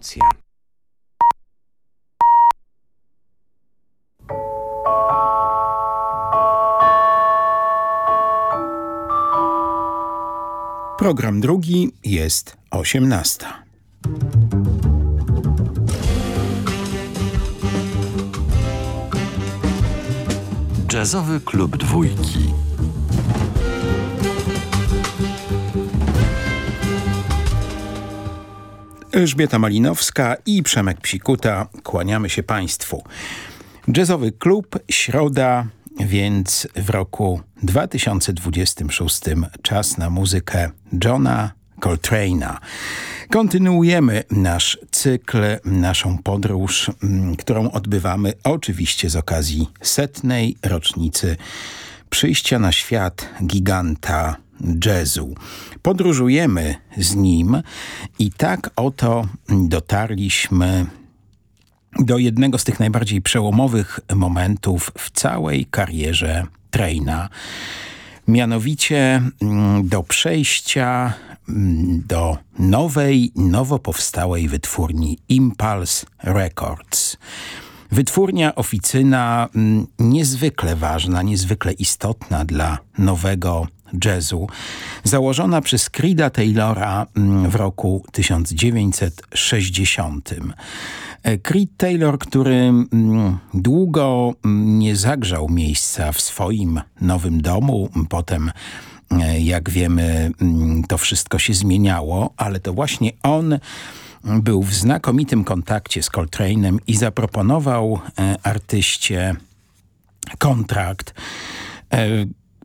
emocje. Program drugi jest osiemnasta. Jazzowy klub dwójki. Elżbieta Malinowska i Przemek Psikuta. Kłaniamy się Państwu. Jazzowy klub, środa, więc w roku 2026 czas na muzykę Johna Coltrane'a. Kontynuujemy nasz cykl, naszą podróż, mm, którą odbywamy oczywiście z okazji setnej rocznicy przyjścia na świat giganta jazzu. Podróżujemy z nim i tak oto dotarliśmy do jednego z tych najbardziej przełomowych momentów w całej karierze Traina. Mianowicie mm, do przejścia mm, do nowej, nowo powstałej wytwórni Impulse Records. Wytwórnia, oficyna mm, niezwykle ważna, niezwykle istotna dla nowego jazzu, założona przez Creeda Taylora mm, w roku 1960. E, Creed Taylor, który mm, długo nie zagrzał miejsca w swoim nowym domu, potem e, jak wiemy to wszystko się zmieniało, ale to właśnie on był w znakomitym kontakcie z Coltrane'em i zaproponował e, artyście kontrakt.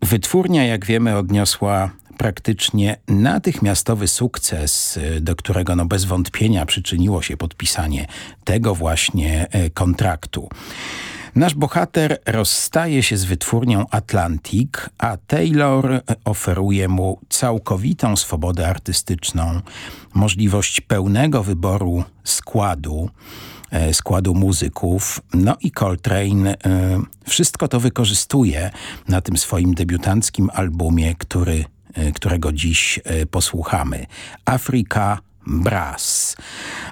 E, wytwórnia, jak wiemy, odniosła praktycznie natychmiastowy sukces, e, do którego no bez wątpienia przyczyniło się podpisanie tego właśnie kontraktu. Nasz bohater rozstaje się z wytwórnią Atlantic, a Taylor oferuje mu całkowitą swobodę artystyczną, możliwość pełnego wyboru składu, e, składu muzyków. No i Coltrane e, wszystko to wykorzystuje na tym swoim debiutanckim albumie, który, e, którego dziś posłuchamy. Afrika Brass.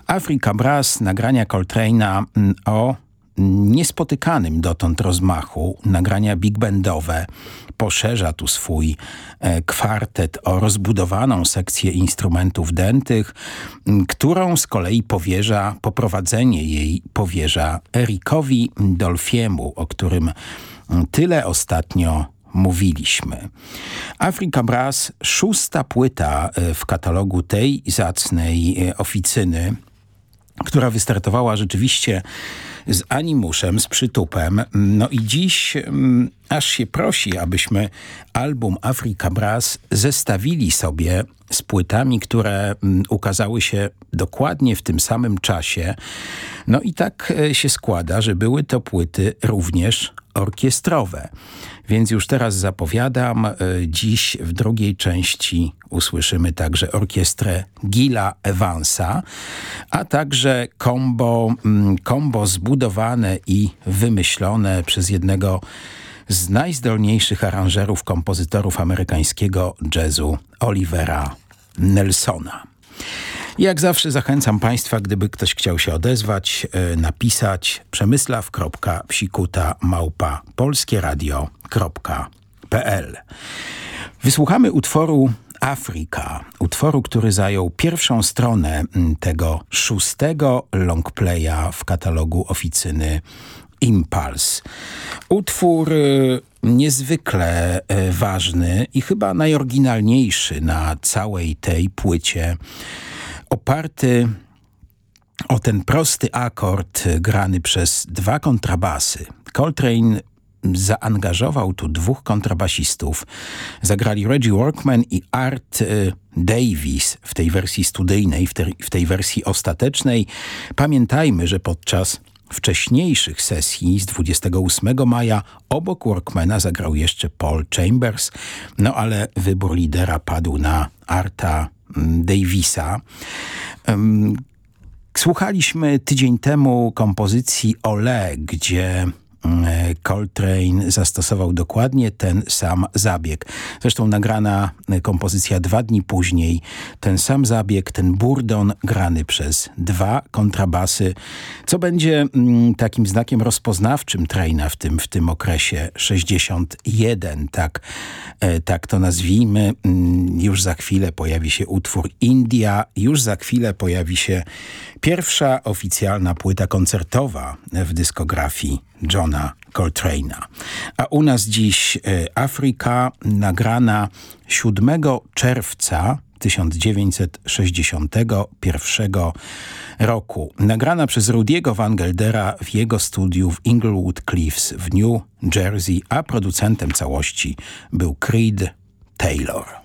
Afrika Brass, nagrania Coltrane'a mm, o niespotykanym dotąd rozmachu, nagrania big bandowe, poszerza tu swój e, kwartet o rozbudowaną sekcję instrumentów dętych, którą z kolei powierza, poprowadzenie jej powierza Erikowi Dolfiemu, o którym tyle ostatnio mówiliśmy. Afrika Brass, szósta płyta e, w katalogu tej zacnej e, oficyny, która wystartowała rzeczywiście z animuszem, z przytupem. No i dziś mm, aż się prosi, abyśmy album Afrika Brass zestawili sobie z płytami, które mm, ukazały się dokładnie w tym samym czasie. No i tak e, się składa, że były to płyty również orkiestrowe. Więc już teraz zapowiadam, e, dziś w drugiej części usłyszymy także orkiestrę Gila Evansa, a także kombo, kombo mm, zbudowane i wymyślone przez jednego z najzdolniejszych aranżerów, kompozytorów amerykańskiego jazzu Olivera Nelsona. Jak zawsze zachęcam Państwa, gdyby ktoś chciał się odezwać, e, napisać przemysław.psikuta małpa Wysłuchamy utworu Afryka, utworu, który zajął pierwszą stronę tego szóstego longplaya w katalogu oficyny Impuls. Utwór y, niezwykle y, ważny i chyba najoryginalniejszy na całej tej płycie oparty o ten prosty akord grany przez dwa kontrabasy. Coltrane zaangażował tu dwóch kontrabasistów. Zagrali Reggie Workman i Art y, Davis w tej wersji studyjnej, w, te, w tej wersji ostatecznej. Pamiętajmy, że podczas wcześniejszych sesji z 28 maja obok Workmana zagrał jeszcze Paul Chambers, no ale wybór lidera padł na Arta Davisa. Słuchaliśmy tydzień temu kompozycji Ole, gdzie Coltrane zastosował dokładnie ten sam zabieg. Zresztą nagrana kompozycja dwa dni później, ten sam zabieg, ten burdon grany przez dwa kontrabasy, co będzie mm, takim znakiem rozpoznawczym Traina w tym, w tym okresie 61, tak, e, tak to nazwijmy. Mm, już za chwilę pojawi się utwór India, już za chwilę pojawi się pierwsza oficjalna płyta koncertowa w dyskografii Johna Coltrane'a. A u nas dziś e, Afryka nagrana 7 czerwca 1961 roku. Nagrana przez Rudiego Van Geldera w jego studiu w Inglewood Cliffs w New Jersey, a producentem całości był Creed Taylor.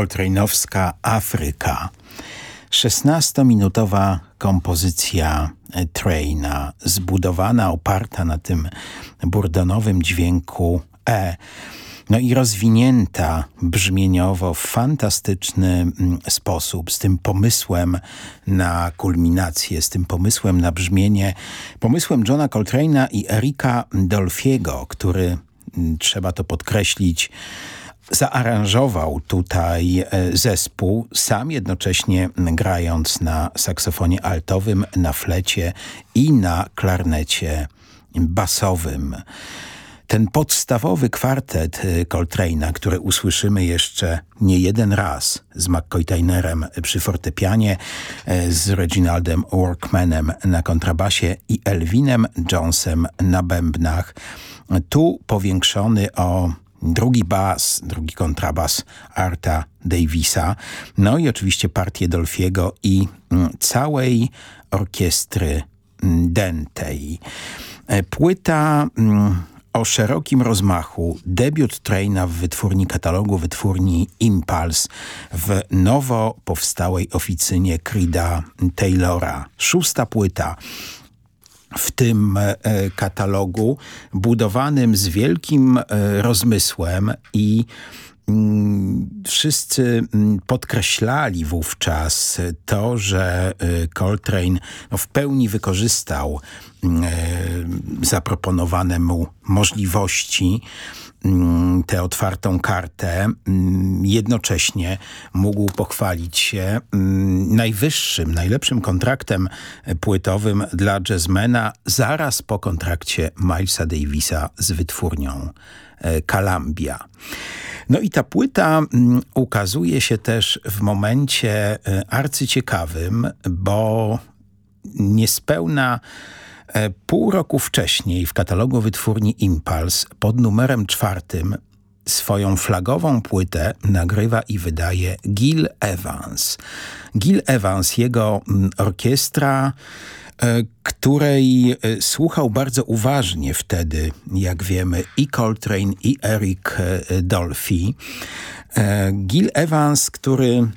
Coltrane'owska Afryka. 16-minutowa kompozycja Traina, zbudowana, oparta na tym burdonowym dźwięku E. No i rozwinięta brzmieniowo w fantastyczny mm, sposób, z tym pomysłem na kulminację, z tym pomysłem na brzmienie, pomysłem Johna Coltrane'a i Erika Dolfiego, który, mm, trzeba to podkreślić, zaaranżował tutaj e, zespół, sam jednocześnie grając na saksofonie altowym, na flecie i na klarnecie basowym. Ten podstawowy kwartet e, Coltrane'a, który usłyszymy jeszcze nie jeden raz z McCoy Tynerem przy fortepianie, e, z Reginaldem Workmanem na kontrabasie i Elvinem Jonesem na bębnach, tu powiększony o drugi bas, drugi kontrabas Arta Davisa, no i oczywiście partię Dolfiego i mm, całej orkiestry mm, Dentei. E, płyta mm, o szerokim rozmachu, debiut Traina w wytwórni katalogu wytwórni Impulse w nowo powstałej oficynie Crida Taylora. Szósta płyta w tym e, katalogu, budowanym z wielkim e, rozmysłem i mm, wszyscy mm, podkreślali wówczas to, że e, Coltrane no, w pełni wykorzystał mm, zaproponowane mu możliwości tę otwartą kartę, mm, jednocześnie mógł pochwalić się mm, najwyższym, najlepszym kontraktem płytowym dla jazzmena zaraz po kontrakcie Milesa Davisa z wytwórnią e, Columbia. No i ta płyta ukazuje się też w momencie e, arcyciekawym, bo niespełna pół roku wcześniej w katalogu wytwórni Impulse pod numerem czwartym swoją flagową płytę nagrywa i wydaje Gil Evans. Gil Evans, jego mm, orkiestra, e, której e, słuchał bardzo uważnie wtedy, jak wiemy, i Coltrane, i Eric Dolphy. Gil Evans, który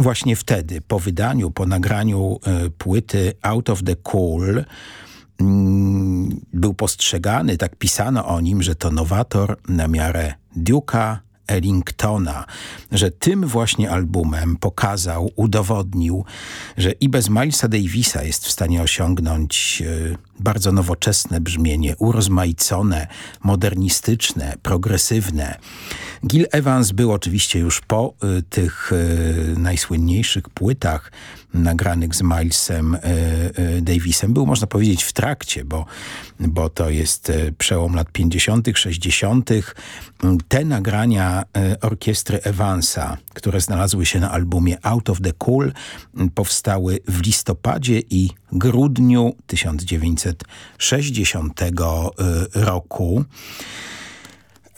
właśnie wtedy, po wydaniu, po nagraniu e, płyty Out of the Cool, mm, był postrzegany, tak pisano o nim, że to nowator na miarę Duke'a Ellingtona, że tym właśnie albumem pokazał, udowodnił, że i bez Milesa Davisa jest w stanie osiągnąć e, bardzo nowoczesne brzmienie, urozmaicone, modernistyczne, progresywne. Gil Evans był oczywiście już po y, tych y, najsłynniejszych płytach nagranych z Milesem y, y Davisem. Był, można powiedzieć, w trakcie, bo, bo to jest y, przełom lat 50., 60. Te nagrania y, orkiestry Evansa, które znalazły się na albumie Out of the Cool, powstały w listopadzie i grudniu 1960 roku.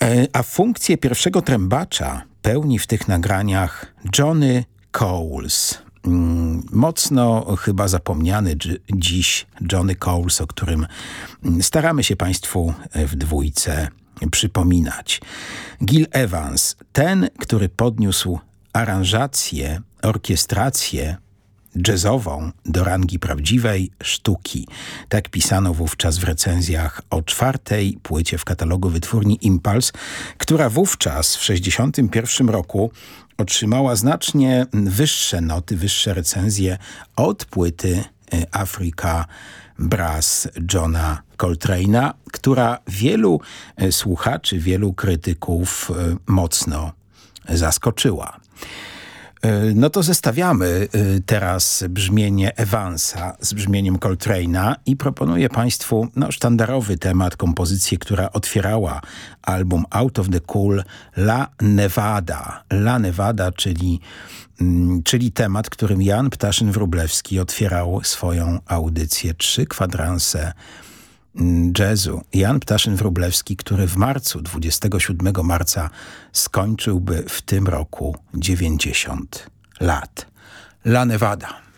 E, a funkcję pierwszego trębacza pełni w tych nagraniach Johnny Coles. Mm, mocno chyba zapomniany dziś Johnny Coles, o którym mm, staramy się Państwu w dwójce przypominać. Gil Evans, ten, który podniósł aranżację, orkiestrację jazzową do rangi prawdziwej sztuki. Tak pisano wówczas w recenzjach o czwartej płycie w katalogu wytwórni Impulse, która wówczas w 1961 roku otrzymała znacznie wyższe noty, wyższe recenzje od płyty e, Afryka Brass Johna Coltrane'a, która wielu e, słuchaczy, wielu krytyków e, mocno zaskoczyła. E, no to zestawiamy e, teraz brzmienie Evansa z brzmieniem Coltrane'a i proponuję Państwu no, sztandarowy temat, kompozycję, która otwierała album Out of the Cool La Nevada. La Nevada, czyli, mm, czyli temat, którym Jan Ptaszyn-Wróblewski otwierał swoją audycję Trzy kwadranse jazzu Jan Ptaszyn-Wróblewski, który w marcu, 27 marca skończyłby w tym roku 90 lat. La Nevada.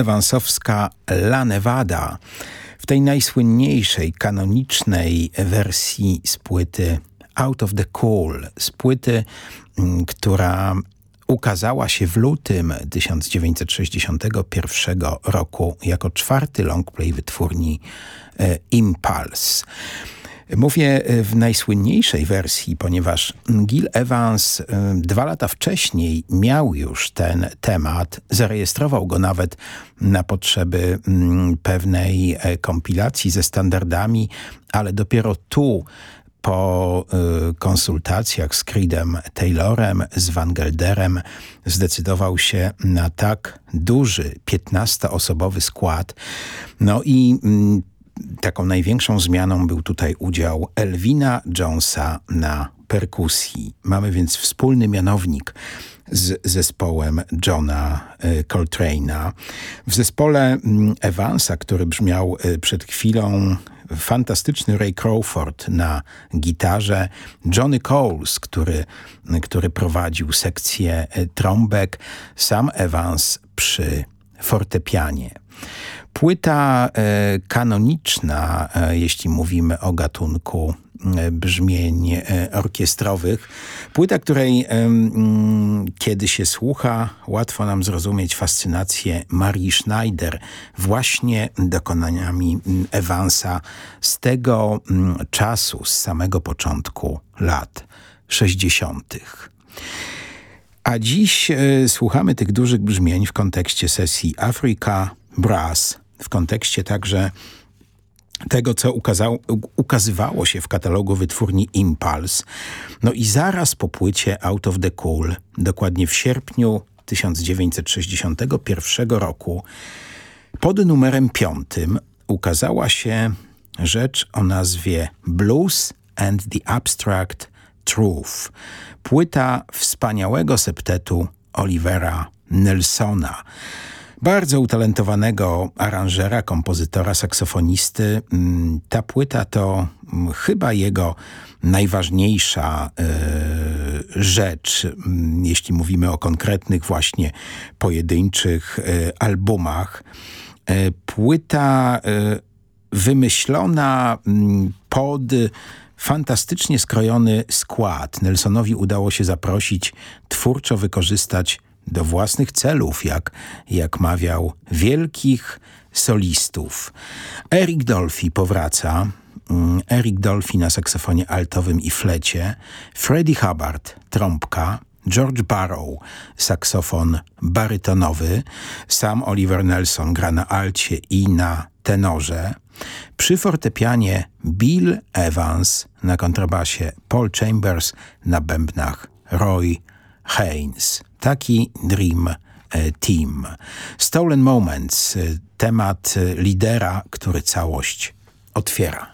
Evansowska La Nevada. W tej najsłynniejszej, kanonicznej wersji z płyty Out of the Cool, z płyty, mm, która ukazała się w lutym 1961 roku jako czwarty longplay wytwórni e, Impulse. Mówię e, w najsłynniejszej wersji, ponieważ Gil Evans e, dwa lata wcześniej miał już ten temat, zarejestrował go nawet na potrzeby mm, pewnej e, kompilacji ze standardami, ale dopiero tu po konsultacjach z Creedem Taylorem, z Van Gelderem zdecydował się na tak duży, 15-osobowy skład. No i mm, taką największą zmianą był tutaj udział Elwina Jonesa na perkusji. Mamy więc wspólny mianownik z zespołem Johna y, Coltrane'a. W zespole mm, Evansa, który brzmiał y, przed chwilą fantastyczny Ray Crawford na gitarze, Johnny Coles, który, który prowadził sekcję y, trąbek, sam Evans przy fortepianie. Płyta e, kanoniczna, e, jeśli mówimy o gatunku e, brzmień orkiestrowych. Płyta, której kiedy się słucha, łatwo nam zrozumieć fascynację Marii Schneider właśnie dokonaniami Evansa z tego czasu, z samego początku lat 60. A dziś słuchamy tych dużych brzmień w kontekście sesji Afrika Brass w kontekście także tego, co ukazywało się w katalogu wytwórni Impulse. No i zaraz po płycie Out of the Cool, dokładnie w sierpniu 1961 roku, pod numerem piątym ukazała się rzecz o nazwie Blues and the Abstract Truth. Płyta wspaniałego septetu Olivera Nelsona bardzo utalentowanego aranżera, kompozytora, saksofonisty. Mm, ta płyta to mm, chyba jego najważniejsza y, rzecz, y, jeśli mówimy o konkretnych właśnie pojedynczych y, albumach. E, płyta wymyślona mm, pod fantastycznie skrojony skład. Nelsonowi udało się zaprosić, twórczo wykorzystać do własnych celów, jak, jak mawiał, wielkich solistów. Eric Dolphy powraca, mm, Eric Dolphy na saksofonie altowym i flecie, Freddie Hubbard, trąbka, George Barrow, saksofon barytonowy, sam Oliver Nelson gra na alcie i na tenorze, przy fortepianie Bill Evans, na kontrabasie Paul Chambers, na bębnach Roy Haynes. Taki Dream e, Team. Stolen Moments, e, temat e, lidera, który całość otwiera.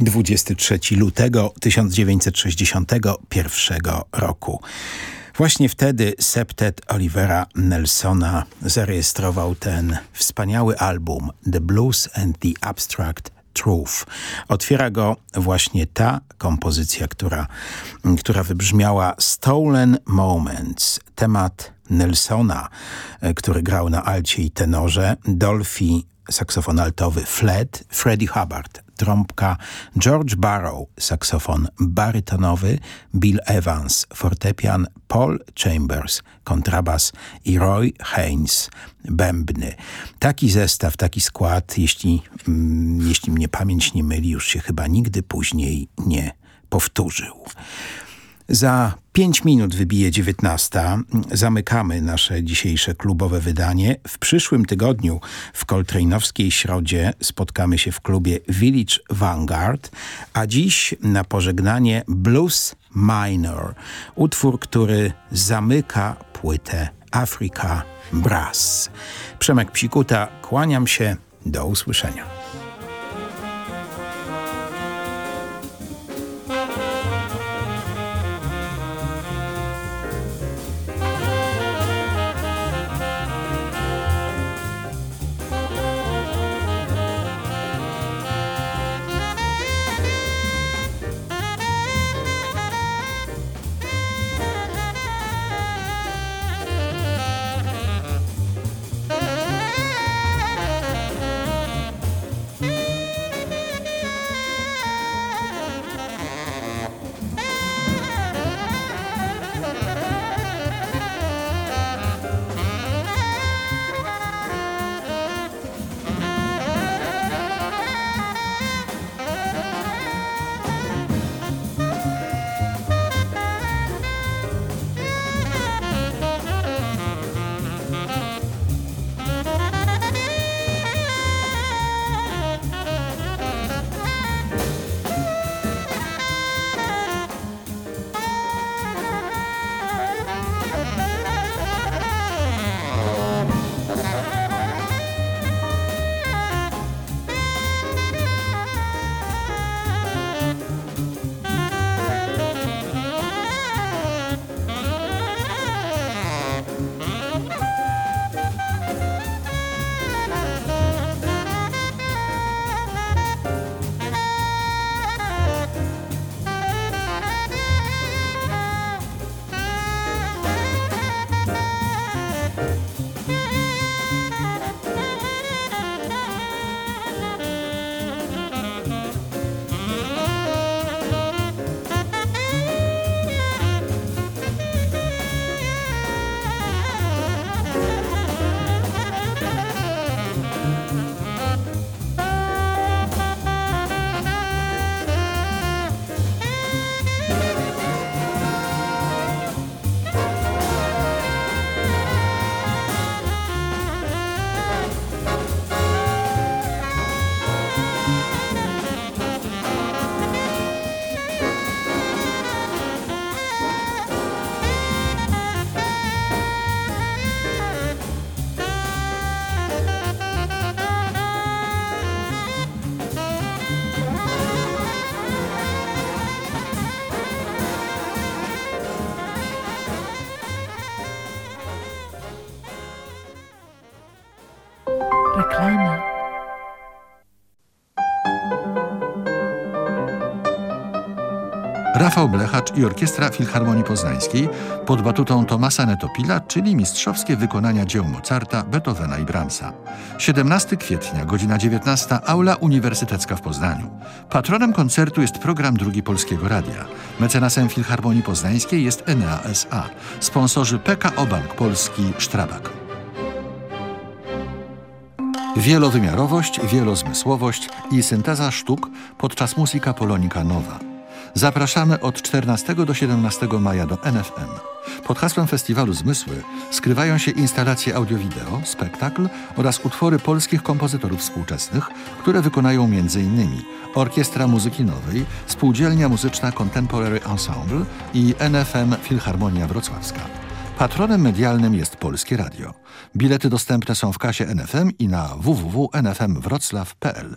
23 lutego 1961 roku. Właśnie wtedy septet Olivera Nelsona zarejestrował ten wspaniały album The Blues and the Abstract Truth. Otwiera go właśnie ta kompozycja, która, która wybrzmiała Stolen Moments, temat Nelsona, który grał na alcie i tenorze, Dolphy saksofon altowy Fled, Freddie Hubbard trąbka, George Barrow saksofon barytonowy, Bill Evans fortepian, Paul Chambers kontrabas i Roy Haynes bębny. Taki zestaw, taki skład, jeśli, mm, jeśli mnie pamięć nie myli, już się chyba nigdy później nie powtórzył. Za pięć minut wybije dziewiętnasta. Zamykamy nasze dzisiejsze klubowe wydanie. W przyszłym tygodniu w Coltrane'owskiej Środzie spotkamy się w klubie Village Vanguard, a dziś na pożegnanie Blues Minor, utwór, który zamyka płytę Africa Brass. Przemek Psikuta, kłaniam się, do usłyszenia. Rafał Blechacz i Orkiestra Filharmonii Poznańskiej pod batutą Tomasa Netopila, czyli mistrzowskie wykonania dzieł Mozarta, Beethovena i Brahmsa. 17 kwietnia, godzina 19, Aula Uniwersytecka w Poznaniu. Patronem koncertu jest program Drugi Polskiego Radia. Mecenasem Filharmonii Poznańskiej jest Enea S.A. Sponsorzy PKO Bank Polski Sztrabak. Wielowymiarowość, wielozmysłowość i synteza sztuk podczas muzyka Polonika Nowa. Zapraszamy od 14 do 17 maja do NFM. Pod hasłem Festiwalu Zmysły skrywają się instalacje audio-wideo, spektakl oraz utwory polskich kompozytorów współczesnych, które wykonają m.in. Orkiestra Muzyki Nowej, Spółdzielnia Muzyczna Contemporary Ensemble i NFM Filharmonia Wrocławska. Patronem medialnym jest Polskie Radio. Bilety dostępne są w kasie NFM i na www.nfmwroclaw.pl.